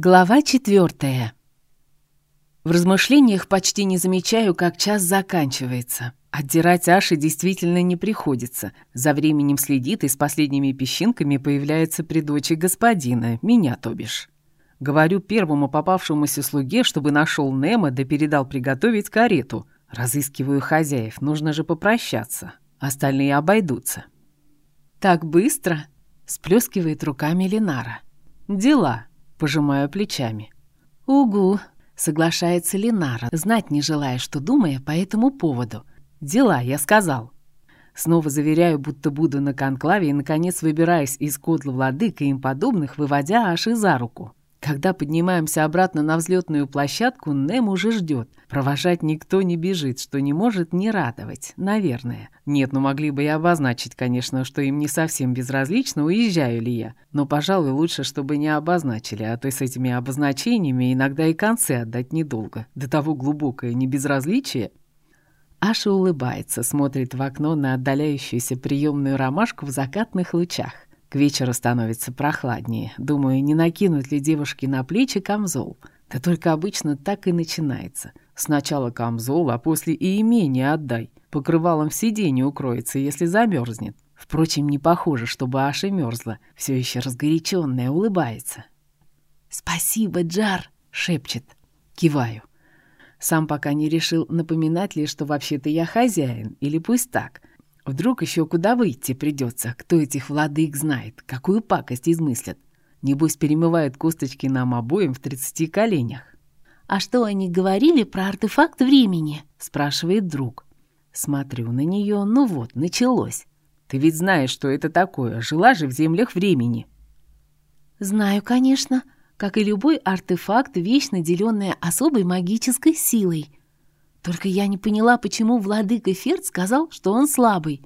Глава четвертая. В размышлениях почти не замечаю, как час заканчивается. Отдирать Аши действительно не приходится. За временем следит и с последними песчинками появляется при дочи господина, меня то бишь. Говорю первому попавшемуся слуге, чтобы нашел Немо да передал приготовить карету. Разыскиваю хозяев, нужно же попрощаться. Остальные обойдутся. «Так быстро?» — сплескивает руками Ленара. «Дела», Пожимаю плечами. «Угу», — соглашается Ленара, знать не желая, что думая по этому поводу. «Дела, я сказал». Снова заверяю, будто буду на конклаве и, наконец, выбираюсь из кодла владык и им подобных, выводя Аши за руку. Когда поднимаемся обратно на взлетную площадку, Нем уже ждет. Провожать никто не бежит, что не может не радовать, наверное. Нет, ну могли бы и обозначить, конечно, что им не совсем безразлично, уезжаю ли я. Но, пожалуй, лучше, чтобы не обозначили, а то с этими обозначениями иногда и концы отдать недолго. До того глубокое небезразличие. Аша улыбается, смотрит в окно на отдаляющуюся приемную ромашку в закатных лучах. К вечеру становится прохладнее. Думаю, не накинуть ли девушке на плечи камзол. Да только обычно так и начинается. Сначала камзол, а после и имение отдай. Покрывалом в сиденье укроется, если замерзнет. Впрочем, не похоже, чтобы Аша мерзла. Все еще разгоряченная, улыбается. «Спасибо, Джар!» — шепчет. Киваю. Сам пока не решил напоминать ли, что вообще-то я хозяин, или пусть так. Вдруг еще куда выйти придется, кто этих владык знает, какую пакость измыслят. Небось, перемывают косточки нам обоим в тридцати коленях. «А что они говорили про артефакт времени?» — спрашивает друг. Смотрю на нее, ну вот, началось. Ты ведь знаешь, что это такое, жила же в землях времени. Знаю, конечно, как и любой артефакт, вещь, наделенная особой магической силой. Только я не поняла, почему владыка Ферд сказал, что он слабый.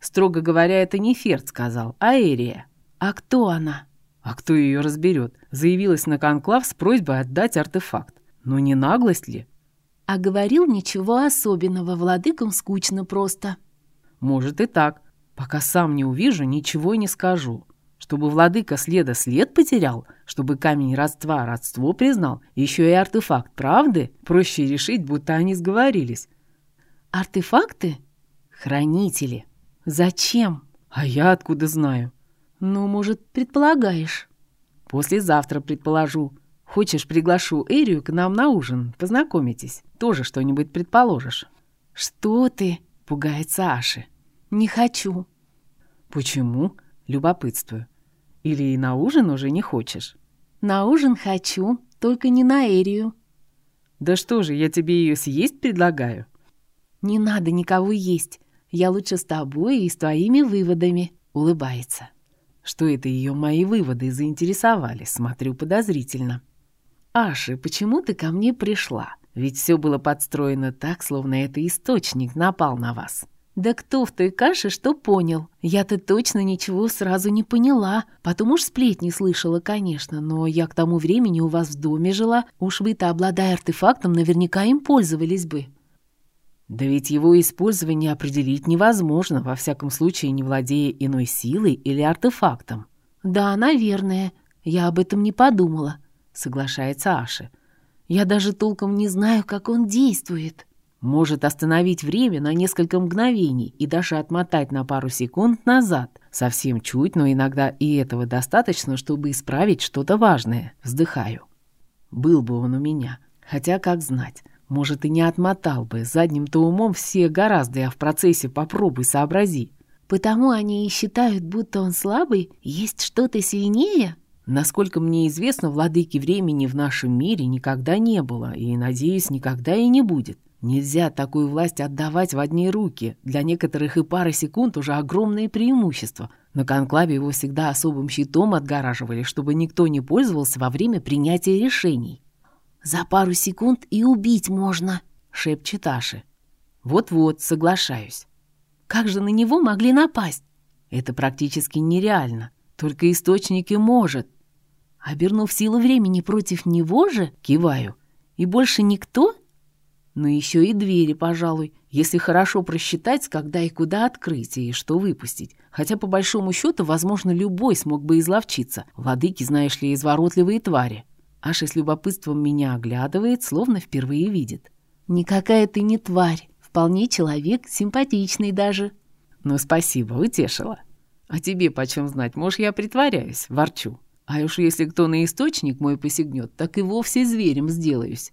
Строго говоря, это не Ферд сказал, а Эрия. А кто она? А кто ее разберет? Заявилась на конклав с просьбой отдать артефакт. Ну не наглость ли? А говорил ничего особенного, владыкам скучно просто. Может и так. Пока сам не увижу, ничего не скажу. Чтобы владыка следа след потерял, чтобы камень родства родство признал, еще и артефакт правды, проще решить, будто они сговорились. Артефакты? Хранители. Зачем? А я откуда знаю? Ну, может, предполагаешь? Послезавтра предположу. Хочешь, приглашу Эрию к нам на ужин, познакомитесь. Тоже что-нибудь предположишь. Что ты? Пугается Аши. Не хочу. Почему? Любопытствую. Или и на ужин уже не хочешь? На ужин хочу, только не на Эрию. Да что же, я тебе ее съесть предлагаю? Не надо никого есть. Я лучше с тобой и с твоими выводами. Улыбается. Что это ее мои выводы заинтересовали, смотрю подозрительно. Аши, почему ты ко мне пришла? Ведь все было подстроено так, словно это источник напал на вас. «Да кто в той каше что понял? Я-то точно ничего сразу не поняла. Потом уж сплетни слышала, конечно, но я к тому времени у вас в доме жила. Уж вы-то, обладая артефактом, наверняка им пользовались бы». «Да ведь его использование определить невозможно, во всяком случае не владея иной силой или артефактом». «Да, наверное. Я об этом не подумала», — соглашается Аша. «Я даже толком не знаю, как он действует» может остановить время на несколько мгновений и даже отмотать на пару секунд назад. Совсем чуть, но иногда и этого достаточно, чтобы исправить что-то важное. Вздыхаю. Был бы он у меня. Хотя, как знать, может, и не отмотал бы. Задним-то умом все гораздо, а в процессе попробуй сообрази. Потому они и считают, будто он слабый, есть что-то сильнее? Насколько мне известно, владыки времени в нашем мире никогда не было, и, надеюсь, никогда и не будет. Нельзя такую власть отдавать в одни руки. Для некоторых и пары секунд уже огромное преимущество. На конклаве его всегда особым щитом отгораживали, чтобы никто не пользовался во время принятия решений. «За пару секунд и убить можно», — шепчет Аши. «Вот-вот, соглашаюсь. Как же на него могли напасть? Это практически нереально. Только источники может. Обернув силу времени против него же, киваю. И больше никто?» Но еще и двери, пожалуй, если хорошо просчитать, когда и куда открыть, и что выпустить. Хотя, по большому счету, возможно, любой смог бы изловчиться. Владыки, знаешь ли, изворотливые твари. Аша с любопытством меня оглядывает, словно впервые видит. «Никакая ты не тварь. Вполне человек, симпатичный даже». «Ну, спасибо, утешила. А тебе почем знать? Может, я притворяюсь, ворчу. А уж если кто на источник мой посягнет, так и вовсе зверем сделаюсь.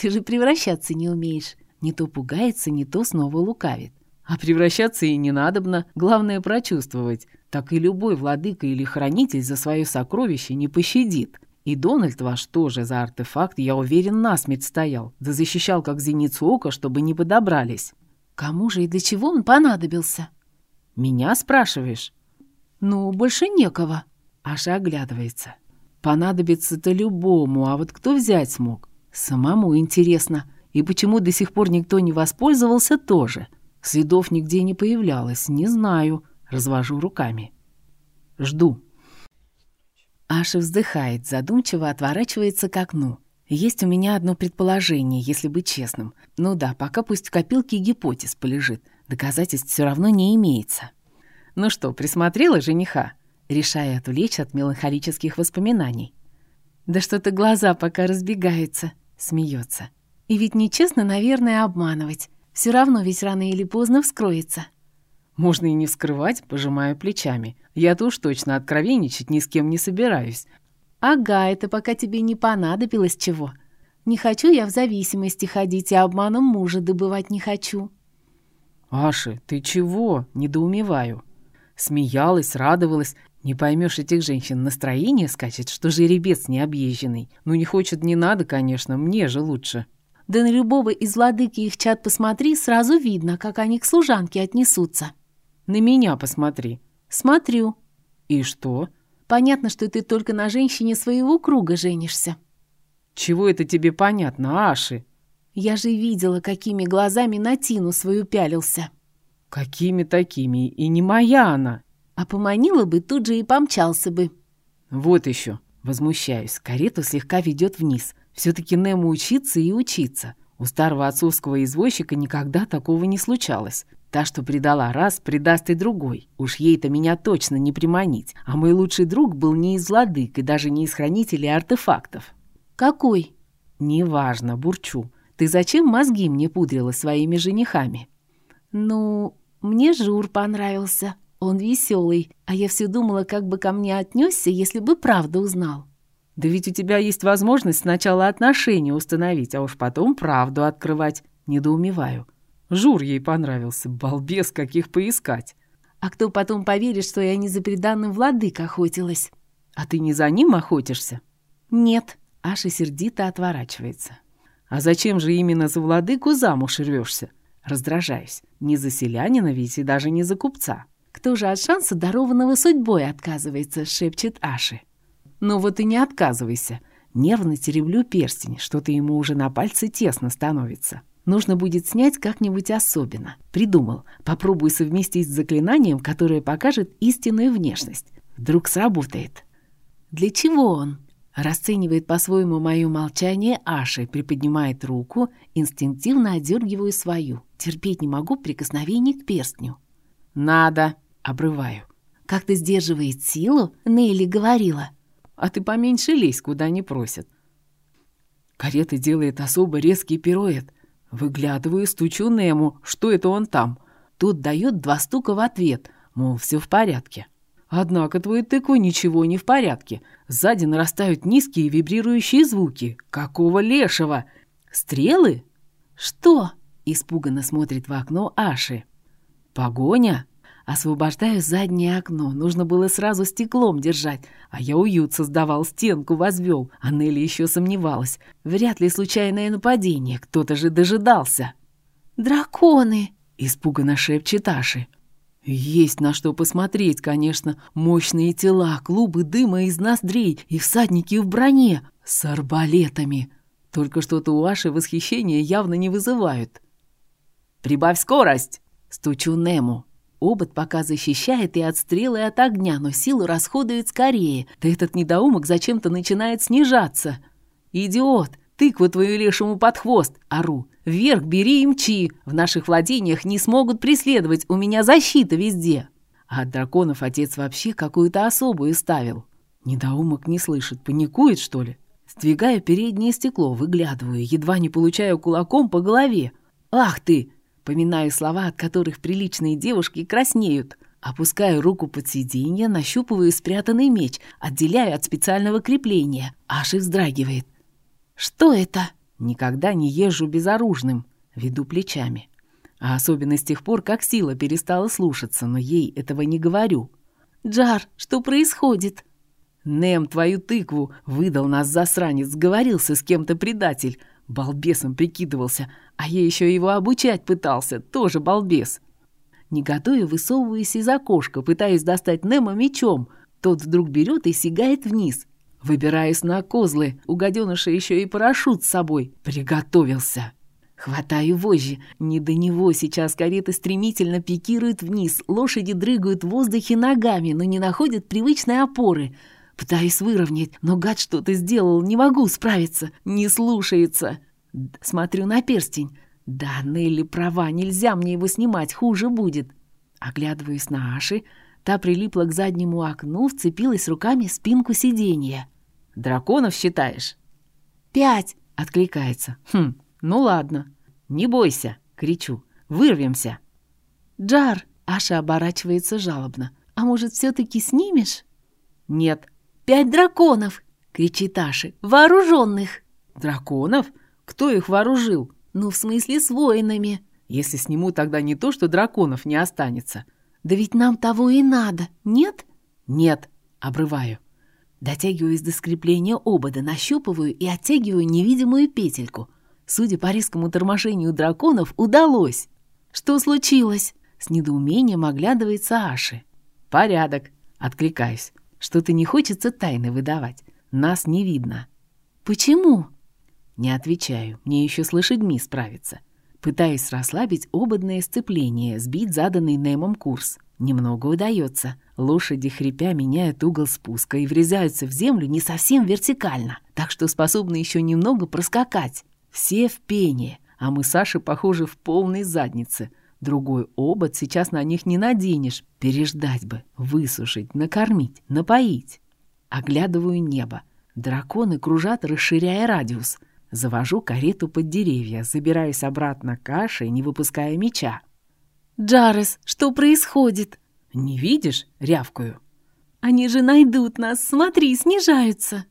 Ты же превращаться не умеешь. Не то пугается, не то снова лукавит. А превращаться и не надобно, главное прочувствовать. Так и любой владыка или хранитель за свое сокровище не пощадит. И Дональд ваш тоже за артефакт, я уверен, насмерть стоял. Да защищал как зеницу ока, чтобы не подобрались. Кому же и для чего он понадобился? Меня спрашиваешь? Ну, больше некого. Аша оглядывается. Понадобится-то любому, а вот кто взять смог? Самому интересно. И почему до сих пор никто не воспользовался тоже? Следов нигде не появлялось, не знаю. Развожу руками. Жду. Аша вздыхает, задумчиво отворачивается к окну. Есть у меня одно предположение, если быть честным. Ну да, пока пусть в копилке гипотез полежит. Доказательств все равно не имеется. Ну что, присмотрела жениха? Решая отвлечь от меланхолических воспоминаний. Да что-то глаза пока разбегаются, смеется. И ведь нечестно, наверное, обманывать. Все равно ведь рано или поздно вскроется. Можно и не вскрывать, пожимаю плечами. Я-то уж точно откровенничать ни с кем не собираюсь. Ага, это пока тебе не понадобилось чего. Не хочу я в зависимости ходить, и обманом мужа добывать не хочу. Аши, ты чего? Недоумеваю. Смеялась, радовалась. Не поймешь этих женщин, настроение скачет, что жеребец необъезженный. Ну не хочет, не надо, конечно, мне же лучше. Да на любого из владыки их чат посмотри, сразу видно, как они к служанке отнесутся. На меня посмотри. Смотрю. И что? Понятно, что ты только на женщине своего круга женишься. Чего это тебе понятно, Аши? Я же видела, какими глазами на Тину свою пялился. Какими такими? И не моя она. А поманила бы, тут же и помчался бы. Вот еще. Возмущаюсь. Карету слегка ведет вниз. Все-таки Нему учиться и учиться. У старого отцовского извозчика никогда такого не случалось. Та, что предала раз, предаст и другой. Уж ей-то меня точно не приманить. А мой лучший друг был не из владык и даже не из хранителей артефактов. «Какой?» «Неважно, бурчу. Ты зачем мозги мне пудрила своими женихами?» «Ну, мне Жур понравился. Он веселый, а я все думала, как бы ко мне отнесся, если бы правда узнал». «Да ведь у тебя есть возможность сначала отношения установить, а уж потом правду открывать. Недоумеваю. Жур ей понравился, балбес каких поискать. А кто потом поверит, что я не за преданным владык охотилась? А ты не за ним охотишься? Нет, Аша сердито отворачивается. А зачем же именно за владыку замуж рвешься? Раздражаюсь. Не за селянина ведь и даже не за купца. Кто же от шанса, дарованного судьбой, отказывается, шепчет Аши. Ну вот и не отказывайся. Нервно тереблю перстень, что-то ему уже на пальце тесно становится. Нужно будет снять как-нибудь особенно. Придумал. Попробую совместить с заклинанием, которое покажет истинную внешность. Вдруг сработает. Для чего он? Расценивает по-своему мое молчание Аши, приподнимает руку, инстинктивно одергиваю свою. Терпеть не могу прикосновений к перстню. «Надо!» — обрываю. «Как-то сдерживает силу?» — Нелли говорила. «А ты поменьше лезь, куда не просят». Карета делает особо резкий пируэт — Выглядываю, стучу Нему, что это он там. Тот дает два стука в ответ, мол, все в порядке. Однако твой тыкву ничего не в порядке. Сзади нарастают низкие вибрирующие звуки. Какого лешего? Стрелы? Что? Испуганно смотрит в окно Аши. Погоня? Освобождаю заднее окно. Нужно было сразу стеклом держать. А я уют создавал, стенку возвел. А Нелли еще сомневалась. Вряд ли случайное нападение. Кто-то же дожидался. «Драконы!» — испуганно шепчет Аши. Есть на что посмотреть, конечно. Мощные тела, клубы дыма из ноздрей и всадники в броне с арбалетами. Только что-то у Аши восхищения явно не вызывают. «Прибавь скорость!» — стучу Нему. Обод пока защищает и от стрелы, и от огня, но силу расходует скорее. Да этот недоумок зачем-то начинает снижаться. «Идиот! Тыкву твою лешему под хвост, ору. Вверх бери и мчи. В наших владениях не смогут преследовать, у меня защита везде. А от драконов отец вообще какую-то особую ставил. Недоумок не слышит, паникует, что ли? Сдвигаю переднее стекло, выглядываю, едва не получаю кулаком по голове. «Ах ты!» Поминаю слова, от которых приличные девушки краснеют. Опускаю руку под сиденье, нащупываю спрятанный меч, отделяю от специального крепления. Аж и вздрагивает. «Что это?» Никогда не езжу безоружным. Веду плечами. А особенно с тех пор, как сила перестала слушаться, но ей этого не говорю. «Джар, что происходит?» «Нем, твою тыкву!» — выдал нас засранец, сговорился с кем-то предатель. Балбесом прикидывался, а я еще его обучать пытался, тоже балбес. Негодуя высовываюсь из окошка, пытаясь достать Немо мечом. Тот вдруг берет и сигает вниз. Выбираюсь на козлы, у гаденыша еще и парашют с собой. Приготовился. Хватаю вожжи. Не до него сейчас карета стремительно пикирует вниз. Лошади дрыгают в воздухе ногами, но не находят привычной опоры. Пытаюсь выровнять, но гад что-то сделал, не могу справиться. Не слушается. Смотрю на перстень. Да, Нелли права, нельзя мне его снимать, хуже будет. Оглядываюсь на Аши. Та прилипла к заднему окну, вцепилась руками в спинку сиденья. «Драконов считаешь?» «Пять!» — откликается. «Хм, ну ладно. Не бойся!» — кричу. «Вырвемся!» «Джар!» — Аша оборачивается жалобно. «А может, все-таки снимешь?» «Нет». «Пять драконов!» — кричит Аши. «Вооруженных!» «Драконов? Кто их вооружил?» «Ну, в смысле, с воинами!» «Если сниму, тогда не то, что драконов не останется!» «Да ведь нам того и надо, нет?» «Нет!» — обрываю. Дотягиваюсь до скрепления обода, нащупываю и оттягиваю невидимую петельку. Судя по резкому торможению драконов, удалось. «Что случилось?» С недоумением оглядывается Аши. «Порядок», — откликаюсь. «Что-то не хочется тайны выдавать. Нас не видно». «Почему?» Не отвечаю, мне еще с лошадьми справиться. Пытаюсь расслабить ободное сцепление, сбить заданный Немом курс. Немного удается. Лошади, хрипя, меняют угол спуска и врезаются в землю не совсем вертикально, так что способны еще немного проскакать. Все в пене, а мы Саши, похожи, в полной заднице. Другой обод сейчас на них не наденешь. Переждать бы, высушить, накормить, напоить. Оглядываю небо. Драконы кружат, расширяя радиус — Завожу карету под деревья, забираюсь обратно к каше, не выпуская меча. «Джарес, что происходит?» «Не видишь?» — рявкаю. «Они же найдут нас, смотри, снижаются!»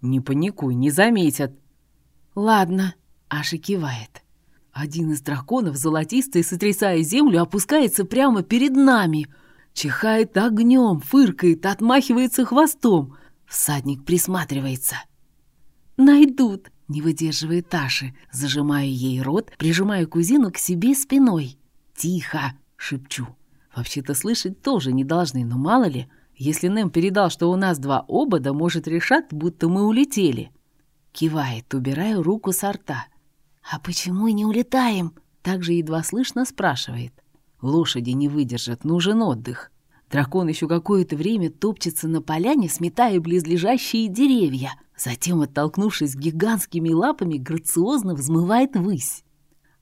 «Не паникуй, не заметят!» «Ладно», — Аша кивает. Один из драконов, золотистый, сотрясая землю, опускается прямо перед нами. Чихает огнем, фыркает, отмахивается хвостом. Всадник присматривается. «Найдут!» Не выдерживает Таши, зажимаю ей рот, прижимаю кузину к себе спиной. «Тихо!» — шепчу. Вообще-то слышать тоже не должны, но мало ли, если Нэм передал, что у нас два обода, может, решат, будто мы улетели. Кивает, убираю руку с рта. «А почему не улетаем?» Также едва слышно спрашивает. Лошади не выдержат, нужен отдых. Дракон еще какое-то время топчется на поляне, сметая близлежащие деревья — Затем, оттолкнувшись гигантскими лапами, грациозно взмывает ввысь.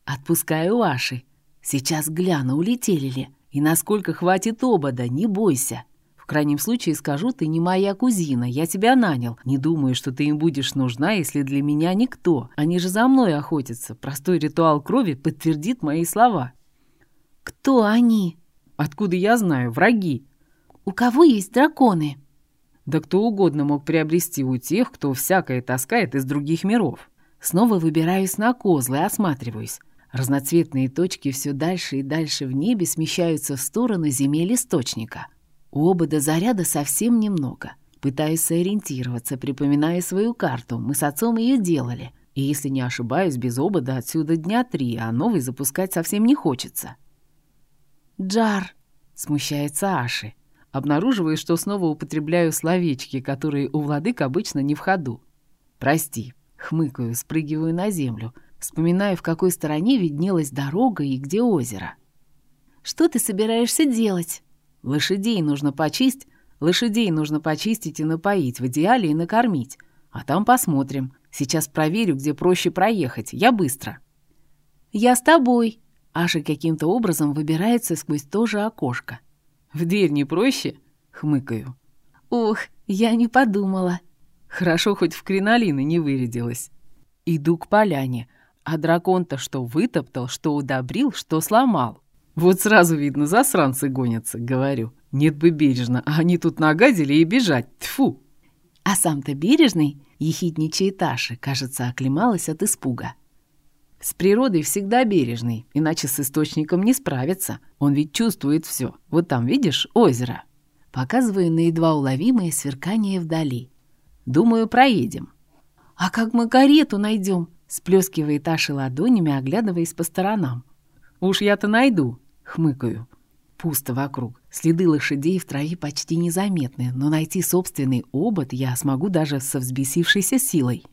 Отпускаю Аши. Сейчас гляну, улетели ли. И насколько хватит обода, не бойся. В крайнем случае скажу, ты не моя кузина, я тебя нанял. Не думаю, что ты им будешь нужна, если для меня никто. Они же за мной охотятся. Простой ритуал крови подтвердит мои слова. Кто они? Откуда я знаю? Враги. У кого есть драконы? Да кто угодно мог приобрести у тех, кто всякое таскает из других миров. Снова выбираюсь на козлы, осматриваюсь. Разноцветные точки все дальше и дальше в небе смещаются в сторону земель источника. У обода заряда совсем немного. Пытаюсь сориентироваться, припоминая свою карту. Мы с отцом ее делали. И если не ошибаюсь, без обода отсюда дня три, а новый запускать совсем не хочется. «Джар!» — смущается Аши. Обнаруживаю, что снова употребляю словечки, которые у владык обычно не в ходу. «Прости», — хмыкаю, спрыгиваю на землю, вспоминаю, в какой стороне виднелась дорога и где озеро. «Что ты собираешься делать?» «Лошадей нужно почистить, лошадей нужно почистить и напоить, в идеале и накормить. А там посмотрим. Сейчас проверю, где проще проехать. Я быстро». «Я с тобой». Аша каким-то образом выбирается сквозь то же окошко. «В дверь не проще?» — хмыкаю. «Ох, я не подумала». Хорошо, хоть в кринолины не вырядилась. Иду к поляне, а дракон-то что вытоптал, что удобрил, что сломал. Вот сразу видно, засранцы гонятся, говорю. Нет бы бережно, а они тут нагадили и бежать. Тьфу! А сам-то бережный, ехидничает Аши, кажется, оклемалась от испуга. С природой всегда бережный, иначе с источником не справится. Он ведь чувствует все. Вот там, видишь, озеро. Показываю на едва уловимое сверкание вдали. Думаю, проедем. «А как мы карету найдем?» — сплескивает Аша ладонями, оглядываясь по сторонам. «Уж я-то найду», — хмыкаю. Пусто вокруг. Следы лошадей в траве почти незаметны, но найти собственный обод я смогу даже со взбесившейся силой.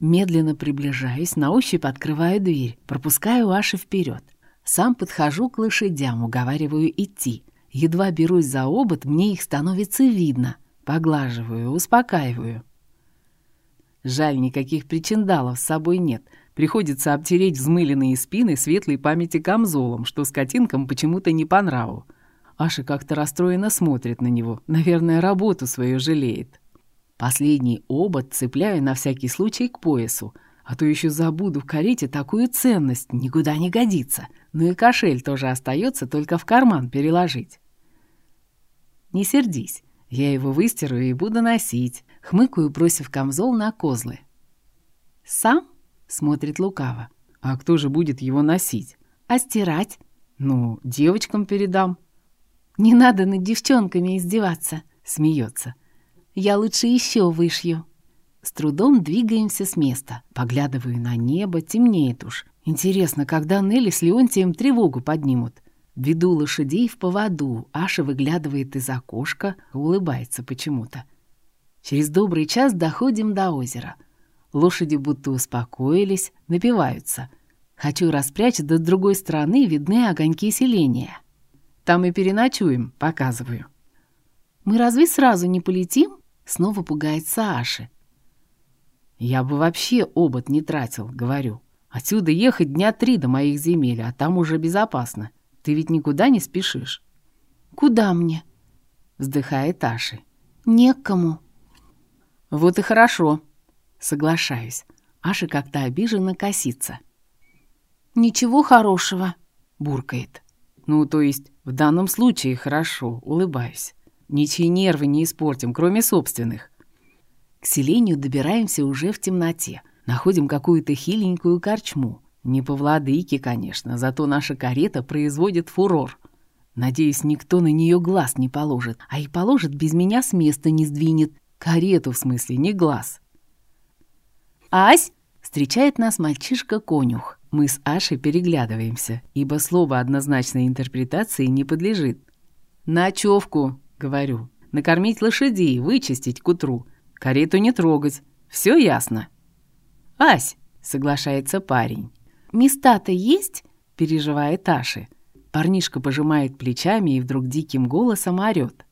Медленно приближаюсь, на ощупь открываю дверь, пропускаю Аши вперед. Сам подхожу к лошадям, уговариваю идти. Едва берусь за обод, мне их становится видно. Поглаживаю, успокаиваю. Жаль, никаких причиндалов с собой нет. Приходится обтереть взмыленные спины светлой памяти камзолом, что скотинкам почему-то не по нраву. Аша как-то расстроенно смотрит на него. Наверное, работу свою жалеет. Последний обод цепляю на всякий случай к поясу. А то еще забуду в карете такую ценность, никуда не годится. Ну и кошель тоже остается, только в карман переложить. Не сердись, я его выстираю и буду носить. Хмыкаю, бросив камзол на козлы. «Сам?» — смотрит лукаво. «А кто же будет его носить?» «А стирать?» «Ну, девочкам передам». «Не надо над девчонками издеваться», — смеется. «Я лучше еще вышью». С трудом двигаемся с места. Поглядываю на небо, темнеет уж. Интересно, когда Нелли с Леонтием тревогу поднимут. Веду лошадей в поводу. Аша выглядывает из окошка, улыбается почему-то. Через добрый час доходим до озера. Лошади будто успокоились, напиваются. Хочу распрячь, да с другой стороны видны огоньки селения. Там и переночуем, показываю. «Мы разве сразу не полетим?» Снова пугается Аши. «Я бы вообще обод не тратил», — говорю. «Отсюда ехать дня три до моих земель, а там уже безопасно. Ты ведь никуда не спешишь». «Куда мне?» — вздыхает Аши. «Некому». «Вот и хорошо», — соглашаюсь. Аша как-то обиженно косится. «Ничего хорошего», — буркает. «Ну, то есть, в данном случае хорошо», — улыбаюсь. «Ничьи нервы не испортим, кроме собственных». К селению добираемся уже в темноте. Находим какую-то хиленькую корчму. Не по владыке, конечно, зато наша карета производит фурор. Надеюсь, никто на нее глаз не положит, а и положит без меня с места не сдвинет. Карету, в смысле, не глаз. «Ась!» — встречает нас мальчишка-конюх. Мы с Ашей переглядываемся, ибо слово однозначной интерпретации не подлежит. «Ночевку!» — говорю. «Накормить лошадей, вычистить к утру. Карету не трогать. Все ясно?» «Ась!» — соглашается парень. «Места-то есть?» — переживает Аши. Парнишка пожимает плечами и вдруг диким голосом орёт.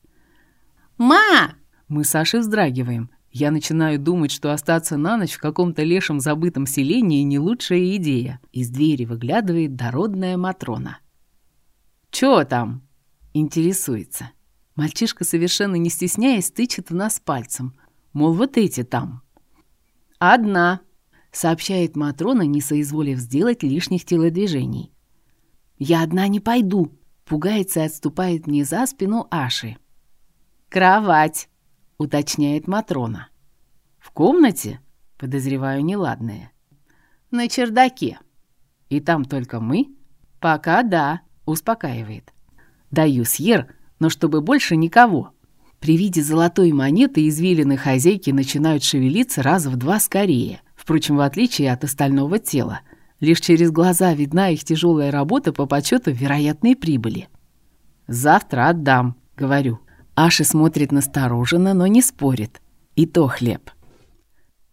«Ма!» Мы с Сашей вздрагиваем. Я начинаю думать, что остаться на ночь в каком-то лешем забытом селении не лучшая идея. Из двери выглядывает дородная Матрона. «Чё там?» — интересуется. Мальчишка, совершенно не стесняясь, тычет в нас пальцем. Мол, вот эти там. «Одна», — сообщает Матрона, не соизволив сделать лишних телодвижений. «Я одна не пойду», — пугается и отступает мне за спину Аши. «Кровать», — уточняет Матрона. «В комнате?» — подозреваю неладное. «На чердаке». «И там только мы?» «Пока да», — успокаивает. «Даю съер, но чтобы больше никого». При виде золотой монеты извилины хозяйки начинают шевелиться раза в два скорее. Впрочем, в отличие от остального тела. Лишь через глаза видна их тяжелая работа по подсчету вероятной прибыли. «Завтра отдам», — говорю. Аша смотрит настороженно, но не спорит. И то хлеб.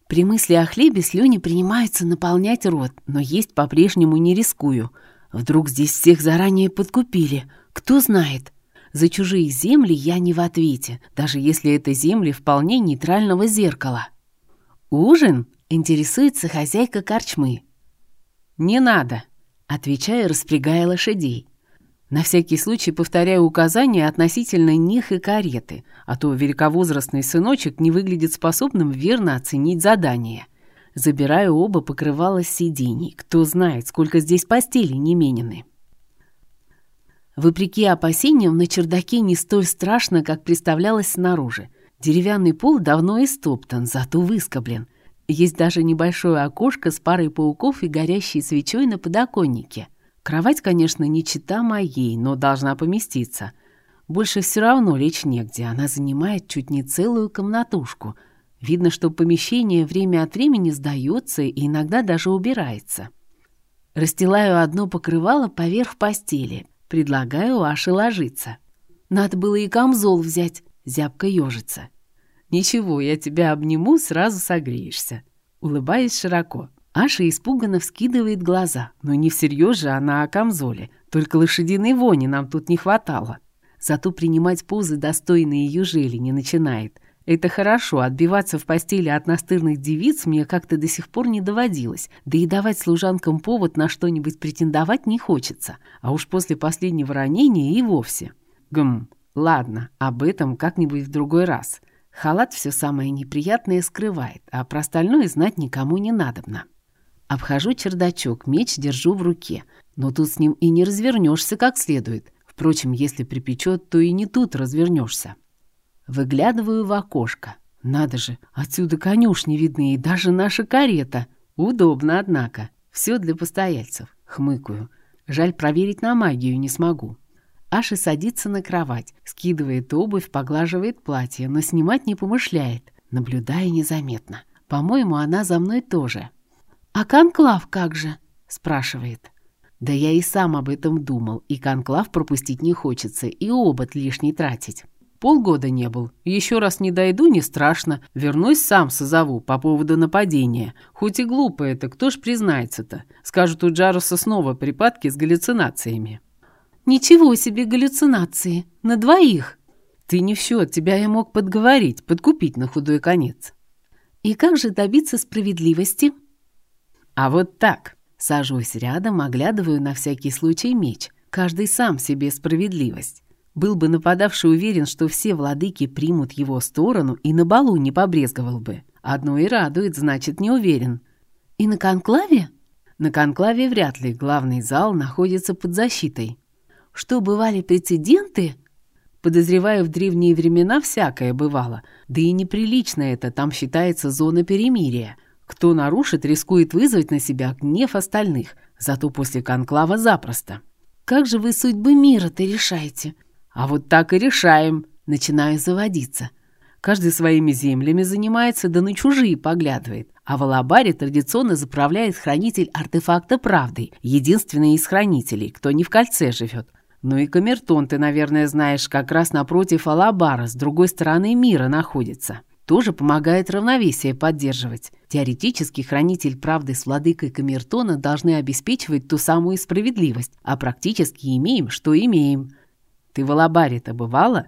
При мысли о хлебе слюни принимаются наполнять рот, но есть по-прежнему не рискую. Вдруг здесь всех заранее подкупили. Кто знает. За чужие земли я не в ответе, даже если это земли вполне нейтрального зеркала. «Ужин?» Интересуется хозяйка корчмы. «Не надо», — отвечаю, распрягая лошадей. На всякий случай повторяю указания относительно них и кареты, а то великовозрастный сыночек не выглядит способным верно оценить задание. Забираю оба покрывала с сидений. Кто знает, сколько здесь постели не менены. Вопреки опасениям, на чердаке не столь страшно, как представлялось снаружи. Деревянный пол давно истоптан, зато выскоблен. Есть даже небольшое окошко с парой пауков и горящей свечой на подоконнике. Кровать, конечно, не чита моей, но должна поместиться. Больше все равно лечь негде, она занимает чуть не целую комнатушку. Видно, что помещение время от времени сдается и иногда даже убирается. Расстилаю одно покрывало поверх постели, предлагаю Аше ложиться. Надо было и камзол взять, зябко ежится. «Ничего, я тебя обниму, сразу согреешься», улыбаясь широко. Аша испуганно вскидывает глаза, но не всерьез же она о камзоле. Только лошадиной вони нам тут не хватало. Зато принимать позы, достойные южели, не начинает. Это хорошо, отбиваться в постели от настырных девиц мне как-то до сих пор не доводилось, да и давать служанкам повод на что-нибудь претендовать не хочется, а уж после последнего ранения и вовсе. Гм, ладно, об этом как-нибудь в другой раз. Халат все самое неприятное скрывает, а про остальное знать никому не надобно. Обхожу чердачок, меч держу в руке. Но тут с ним и не развернешься как следует. Впрочем, если припечет, то и не тут развернешься. Выглядываю в окошко. Надо же, отсюда конюшни видны и даже наша карета. Удобно, однако. Все для постояльцев. Хмыкаю. Жаль, проверить на магию не смогу. Аша садится на кровать, скидывает обувь, поглаживает платье, но снимать не помышляет, наблюдая незаметно. По-моему, она за мной тоже. «А конклав как же?» — спрашивает. Да я и сам об этом думал, и конклав пропустить не хочется, и обод лишний тратить. Полгода не был. Еще раз не дойду, не страшно. Вернусь сам созову по поводу нападения. Хоть и глупо это, кто ж признается-то? Скажут у Джаруса снова припадки с галлюцинациями. «Ничего себе галлюцинации! На двоих!» «Ты не в счет, тебя я мог подговорить, подкупить на худой конец». «И как же добиться справедливости?» А вот так. Сажусь рядом, оглядываю на всякий случай меч. Каждый сам себе справедливость. Был бы нападавший уверен, что все владыки примут его сторону и на балу не побрезговал бы. Одно и радует, значит, не уверен. И на конклаве? На конклаве вряд ли главный зал находится под защитой. Что, бывали прецеденты? Подозреваю, в древние времена всякое бывало. Да и неприлично это, там считается зона перемирия. Кто нарушит, рискует вызвать на себя гнев остальных, зато после конклава запросто. «Как же вы судьбы мира-то решаете?» «А вот так и решаем», начинаю заводиться. Каждый своими землями занимается, да на чужие поглядывает. А в Алабаре традиционно заправляет хранитель артефакта правды, единственный из хранителей, кто не в кольце живет. Ну и Камертон, ты, наверное, знаешь, как раз напротив Алабара, с другой стороны мира находится тоже помогает равновесие поддерживать. Теоретически хранитель правды с владыкой Камертона должны обеспечивать ту самую справедливость, а практически имеем, что имеем. Ты в Алабаре-то бывала?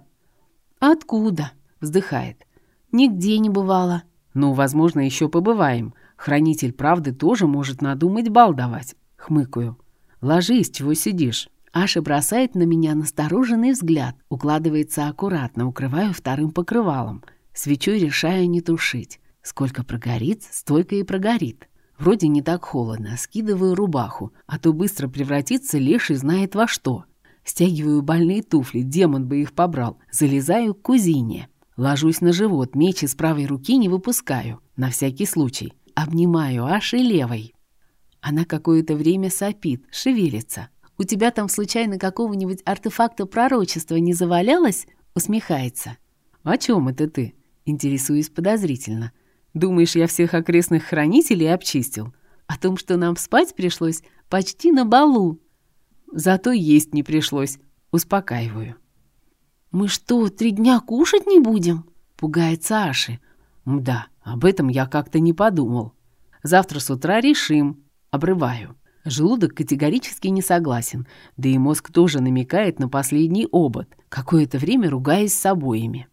Откуда? Вздыхает. Нигде не бывала. Ну, возможно, еще побываем. Хранитель правды тоже может надумать бал давать. Хмыкаю. Ложись, чего сидишь. Аша бросает на меня настороженный взгляд, укладывается аккуратно, укрываю вторым покрывалом – Свечой решаю не тушить. Сколько прогорит, столько и прогорит. Вроде не так холодно, скидываю рубаху, а то быстро превратится леший знает во что. Стягиваю больные туфли, демон бы их побрал. Залезаю к кузине. Ложусь на живот, меч из правой руки не выпускаю. На всякий случай. Обнимаю Аши левой. Она какое-то время сопит, шевелится. «У тебя там случайно какого-нибудь артефакта пророчества не завалялось?» Усмехается. «О чем это ты?» Интересуюсь подозрительно. Думаешь, я всех окрестных хранителей обчистил? О том, что нам спать пришлось почти на балу. Зато есть не пришлось. Успокаиваю. «Мы что, три дня кушать не будем?» Пугается Аши. «Да, об этом я как-то не подумал. Завтра с утра решим. Обрываю». Желудок категорически не согласен, да и мозг тоже намекает на последний обод, какое-то время ругаясь с обоими.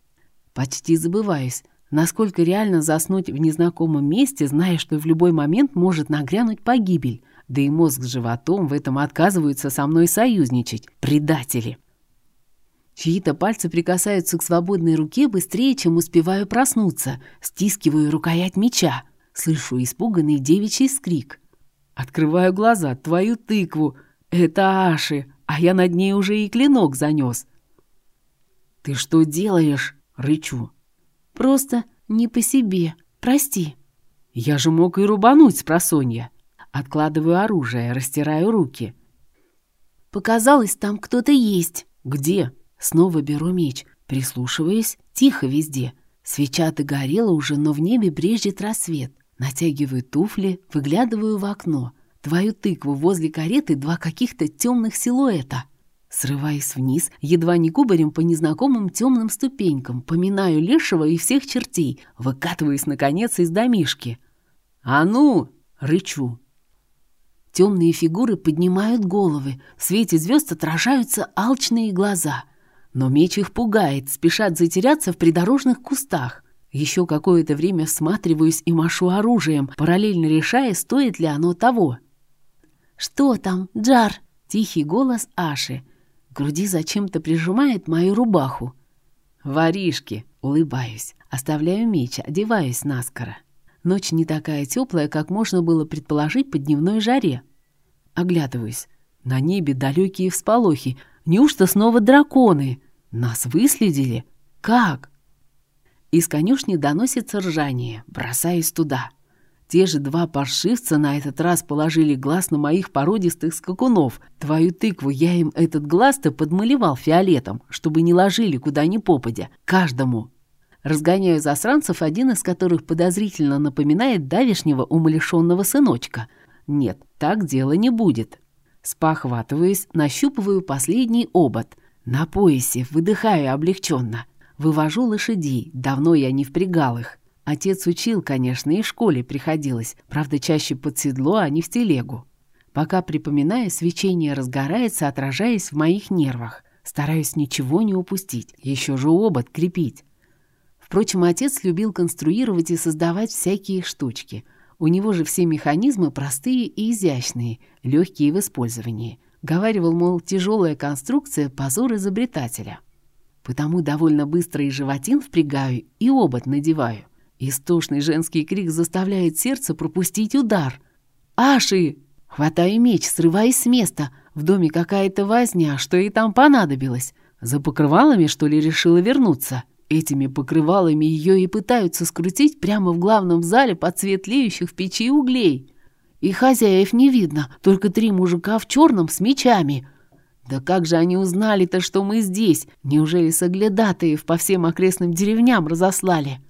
Почти забываюсь. Насколько реально заснуть в незнакомом месте, зная, что в любой момент может нагрянуть погибель. Да и мозг с животом в этом отказываются со мной союзничать. Предатели. Чьи-то пальцы прикасаются к свободной руке быстрее, чем успеваю проснуться. Стискиваю рукоять меча. Слышу испуганный девичий скрик. Открываю глаза. Твою тыкву. Это Аши, а я над ней уже и клинок занес. «Ты что делаешь?» — рычу. «Просто не по себе. Прости». «Я же мог и рубануть с просонья». Откладываю оружие, растираю руки. «Показалось, там кто-то есть». «Где?» Снова беру меч, прислушиваясь, тихо везде. Свеча догорела уже, но в небе брежет рассвет. Натягиваю туфли, выглядываю в окно. Твою тыкву возле кареты два каких-то темных силуэта. Срываясь вниз, едва не кубарем по незнакомым темным ступенькам, поминаю лешего и всех чертей, выкатываясь, наконец, из домишки. «А ну!» — рычу. Темные фигуры поднимают головы, в свете звезд отражаются алчные глаза — но меч их пугает, спешат затеряться в придорожных кустах. Еще какое-то время всматриваюсь и машу оружием, параллельно решая, стоит ли оно того. «Что там, Джар?» — тихий голос Аши. К груди зачем-то прижимает мою рубаху. «Воришки!» — улыбаюсь. Оставляю меч, одеваюсь наскоро. Ночь не такая теплая, как можно было предположить по дневной жаре. Оглядываюсь. На небе далекие всполохи. Неужто снова драконы? Нас выследили? Как? Из конюшни доносится ржание, бросаясь туда. Те же два паршивца на этот раз положили глаз на моих породистых скакунов. Твою тыкву я им этот глаз-то подмалевал фиолетом, чтобы не ложили куда ни попадя. Каждому. Разгоняю засранцев, один из которых подозрительно напоминает давешнего умалишенного сыночка. Нет, так дело не будет. Спохватываясь, нащупываю последний обод — на поясе, выдыхаю облегченно. Вывожу лошадей, давно я не впрягал их. Отец учил, конечно, и в школе приходилось, правда, чаще под седло, а не в телегу. Пока припоминаю, свечение разгорается, отражаясь в моих нервах. Стараюсь ничего не упустить, еще же обод крепить. Впрочем, отец любил конструировать и создавать всякие штучки. У него же все механизмы простые и изящные, легкие в использовании. Говаривал, мол, тяжелая конструкция — позор изобретателя. Потому довольно быстро и животин впрягаю, и обод надеваю. Истошный женский крик заставляет сердце пропустить удар. «Аши!» Хватаю меч, срываясь с места. В доме какая-то возня, что ей там понадобилось. За покрывалами, что ли, решила вернуться? Этими покрывалами ее и пытаются скрутить прямо в главном зале под цвет леющих в печи углей. И хозяев не видно, только три мужика в черном с мечами. Да как же они узнали-то, что мы здесь? Неужели соглядатаев по всем окрестным деревням разослали?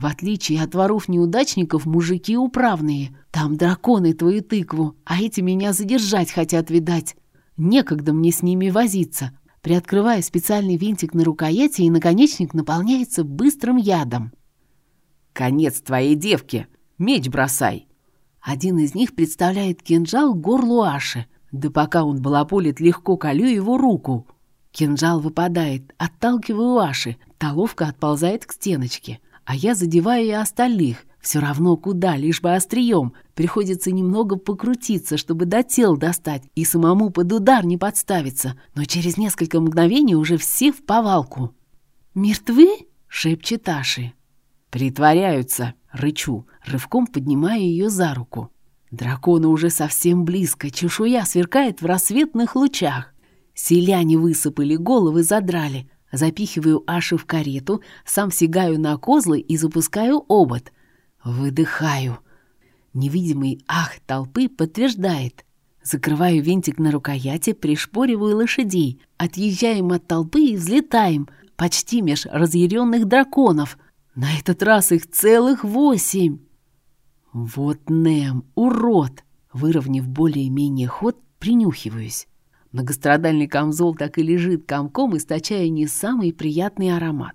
В отличие от воров-неудачников, мужики управные. Там драконы твою тыкву, а эти меня задержать хотят, видать. Некогда мне с ними возиться. Приоткрываю специальный винтик на рукояти, и наконечник наполняется быстрым ядом. «Конец твоей девки! Меч бросай!» Один из них представляет кинжал горлу Аши. Да пока он балаполит, легко колю его руку. Кинжал выпадает, отталкиваю Аши. Та ловко отползает к стеночке. А я задеваю и остальных. Все равно куда, лишь бы острием. Приходится немного покрутиться, чтобы до тел достать и самому под удар не подставиться. Но через несколько мгновений уже все в повалку. «Мертвы?» — шепчет Аши. «Притворяются!» — рычу, рывком поднимая ее за руку. Драконы уже совсем близко, чешуя сверкает в рассветных лучах. Селяне высыпали, головы задрали. Запихиваю Аши в карету, сам сигаю на козлы и запускаю обод. Выдыхаю. Невидимый ах толпы подтверждает. Закрываю винтик на рукояти, пришпориваю лошадей. Отъезжаем от толпы и взлетаем, почти меж разъяренных драконов — на этот раз их целых восемь. Вот Нем, урод! Выровняв более-менее ход, принюхиваюсь. Многострадальный камзол так и лежит комком, источая не самый приятный аромат.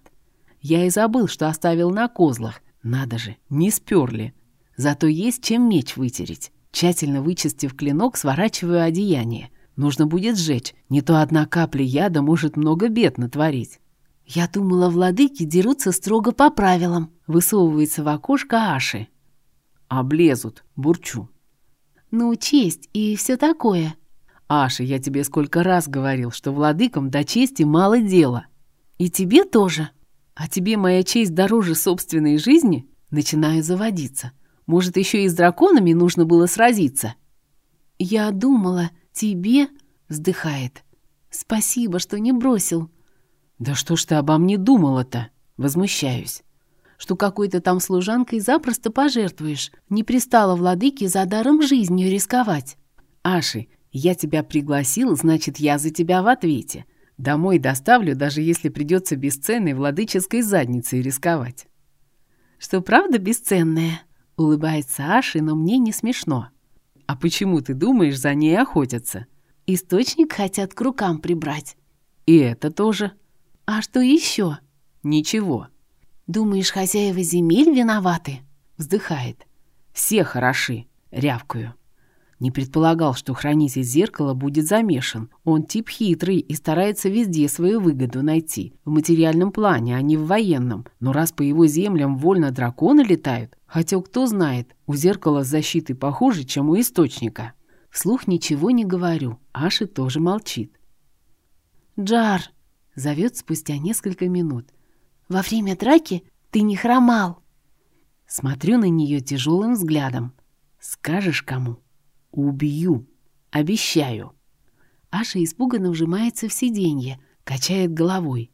Я и забыл, что оставил на козлах. Надо же, не сперли. Зато есть чем меч вытереть. Тщательно вычистив клинок, сворачиваю одеяние. Нужно будет сжечь, не то одна капля яда может много бед натворить. Я думала, владыки дерутся строго по правилам. Высовывается в окошко Аши. Облезут, бурчу. Ну, честь и все такое. Аша, я тебе сколько раз говорил, что владыкам до чести мало дела. И тебе тоже. А тебе моя честь дороже собственной жизни? Начинаю заводиться. Может, еще и с драконами нужно было сразиться? Я думала, тебе... Вздыхает. Спасибо, что не бросил. Да что ж ты обо мне думала-то? Возмущаюсь. Что какой-то там служанкой запросто пожертвуешь. Не пристало владыке за даром жизнью рисковать. Аши, я тебя пригласил, значит, я за тебя в ответе. Домой доставлю, даже если придется бесценной владыческой задницей рисковать. Что правда бесценная? Улыбается Аши, но мне не смешно. А почему ты думаешь, за ней охотятся? Источник хотят к рукам прибрать. И это тоже. А что еще? Ничего. Думаешь, хозяева земель виноваты? Вздыхает. Все хороши, рявкаю. Не предполагал, что хранитель зеркала будет замешан. Он тип хитрый и старается везде свою выгоду найти. В материальном плане, а не в военном. Но раз по его землям вольно драконы летают, хотя кто знает, у зеркала с защитой похуже, чем у источника. Вслух ничего не говорю, Аши тоже молчит. «Джар!» — зовет спустя несколько минут. «Во время драки ты не хромал!» Смотрю на нее тяжелым взглядом. «Скажешь кому?» «Убью! Обещаю!» Аша испуганно вжимается в сиденье, качает головой.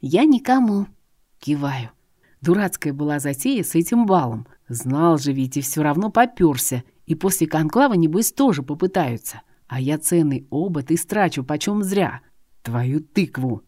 «Я никому!» Киваю. Дурацкая была затея с этим балом. Знал же ведь и все равно попёрся. И после конклава, небось, тоже попытаются. А я ценный обод истрачу почем зря. Твою тыкву.